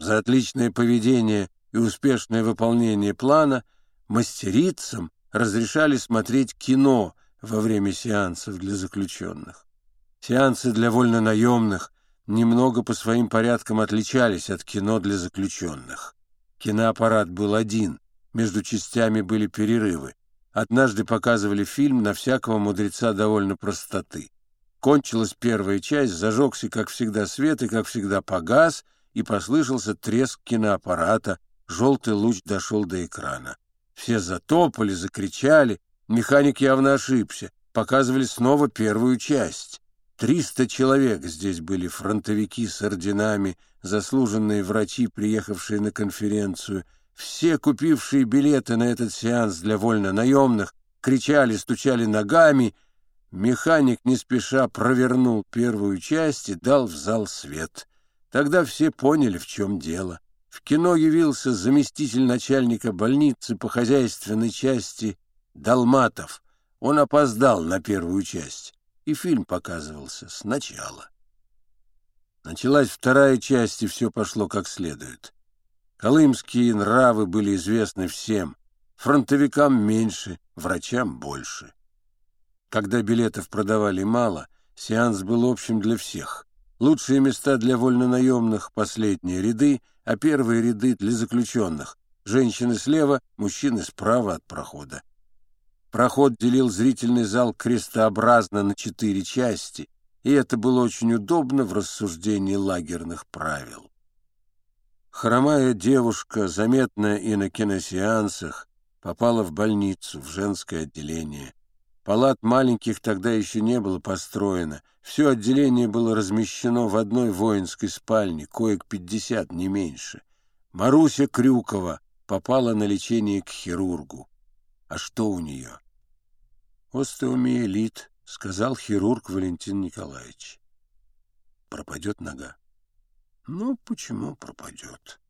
За отличное поведение и успешное выполнение плана мастерицам разрешали смотреть кино во время сеансов для заключенных. Сеансы для вольнонаемных немного по своим порядкам отличались от кино для заключенных. Киноаппарат был один, между частями были перерывы. Однажды показывали фильм на всякого мудреца довольно простоты. Кончилась первая часть, зажегся, как всегда, свет и, как всегда, погас, и послышался треск киноаппарата, желтый луч дошел до экрана. Все затопали, закричали, механик явно ошибся, показывали снова первую часть. Триста человек здесь были, фронтовики с орденами, заслуженные врачи, приехавшие на конференцию, все купившие билеты на этот сеанс для вольно-наемных, кричали, стучали ногами. Механик не спеша провернул первую часть и дал в зал свет. Тогда все поняли, в чем дело. В кино явился заместитель начальника больницы по хозяйственной части Далматов. Он опоздал на первую часть и фильм показывался сначала. Началась вторая часть, и все пошло как следует. Колымские нравы были известны всем, фронтовикам меньше, врачам больше. Когда билетов продавали мало, сеанс был общим для всех. Лучшие места для вольнонаемных — последние ряды, а первые ряды — для заключенных. Женщины слева, мужчины справа от прохода. Проход делил зрительный зал крестообразно на четыре части, и это было очень удобно в рассуждении лагерных правил. Хромая девушка, заметная и на киносеансах, попала в больницу, в женское отделение. Палат маленьких тогда еще не было построено. Все отделение было размещено в одной воинской спальне, коек пятьдесят, не меньше. Маруся Крюкова попала на лечение к хирургу. А что у нее? Остеомиелит, сказал хирург Валентин Николаевич. Пропадет нога. Ну, почему пропадет?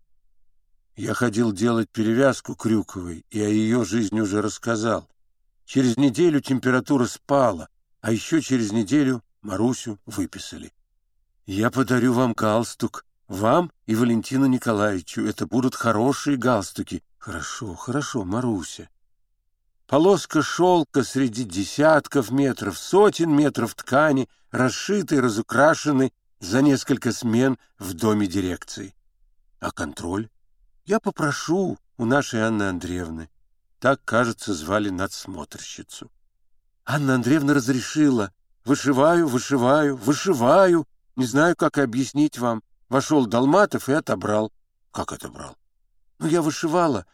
Я ходил делать перевязку Крюковой, и о ее жизни уже рассказал. Через неделю температура спала, а еще через неделю Марусю выписали. Я подарю вам галстук, вам и Валентину Николаевичу. Это будут хорошие галстуки. Хорошо, хорошо, Маруся. Полоска шелка среди десятков метров, сотен метров ткани, расшитой, разукрашенной за несколько смен в доме дирекции. А контроль? Я попрошу у нашей Анны Андреевны. Так, кажется, звали надсмотрщицу. Анна Андреевна разрешила. Вышиваю, вышиваю, вышиваю. Не знаю, как объяснить вам. Вошел Долматов и отобрал. Как отобрал? Ну, я вышивала.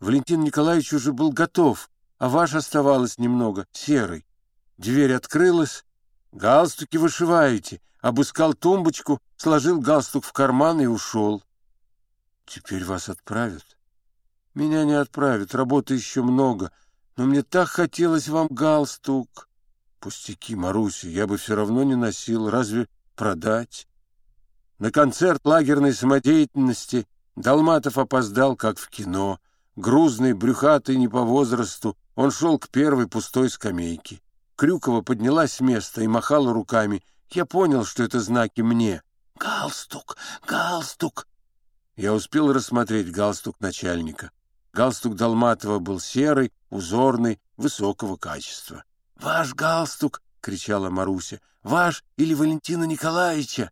Валентин Николаевич уже был готов а ваш оставалось немного, серый. Дверь открылась. Галстуки вышиваете. Обыскал тумбочку, сложил галстук в карман и ушел. Теперь вас отправят? Меня не отправят, работы еще много. Но мне так хотелось вам галстук. Пустяки, Маруся, я бы все равно не носил. Разве продать? На концерт лагерной самодеятельности Долматов опоздал, как в кино. Грузный, брюхатый, не по возрасту, он шел к первой пустой скамейке. Крюкова поднялась с места и махала руками. Я понял, что это знаки мне. «Галстук! Галстук!» Я успел рассмотреть галстук начальника. Галстук Долматова был серый, узорный, высокого качества. «Ваш галстук!» — кричала Маруся. «Ваш или Валентина Николаевича!»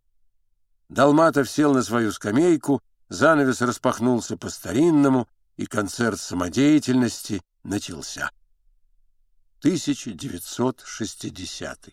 Долматов сел на свою скамейку, занавес распахнулся по-старинному, и концерт самодеятельности начался. 1960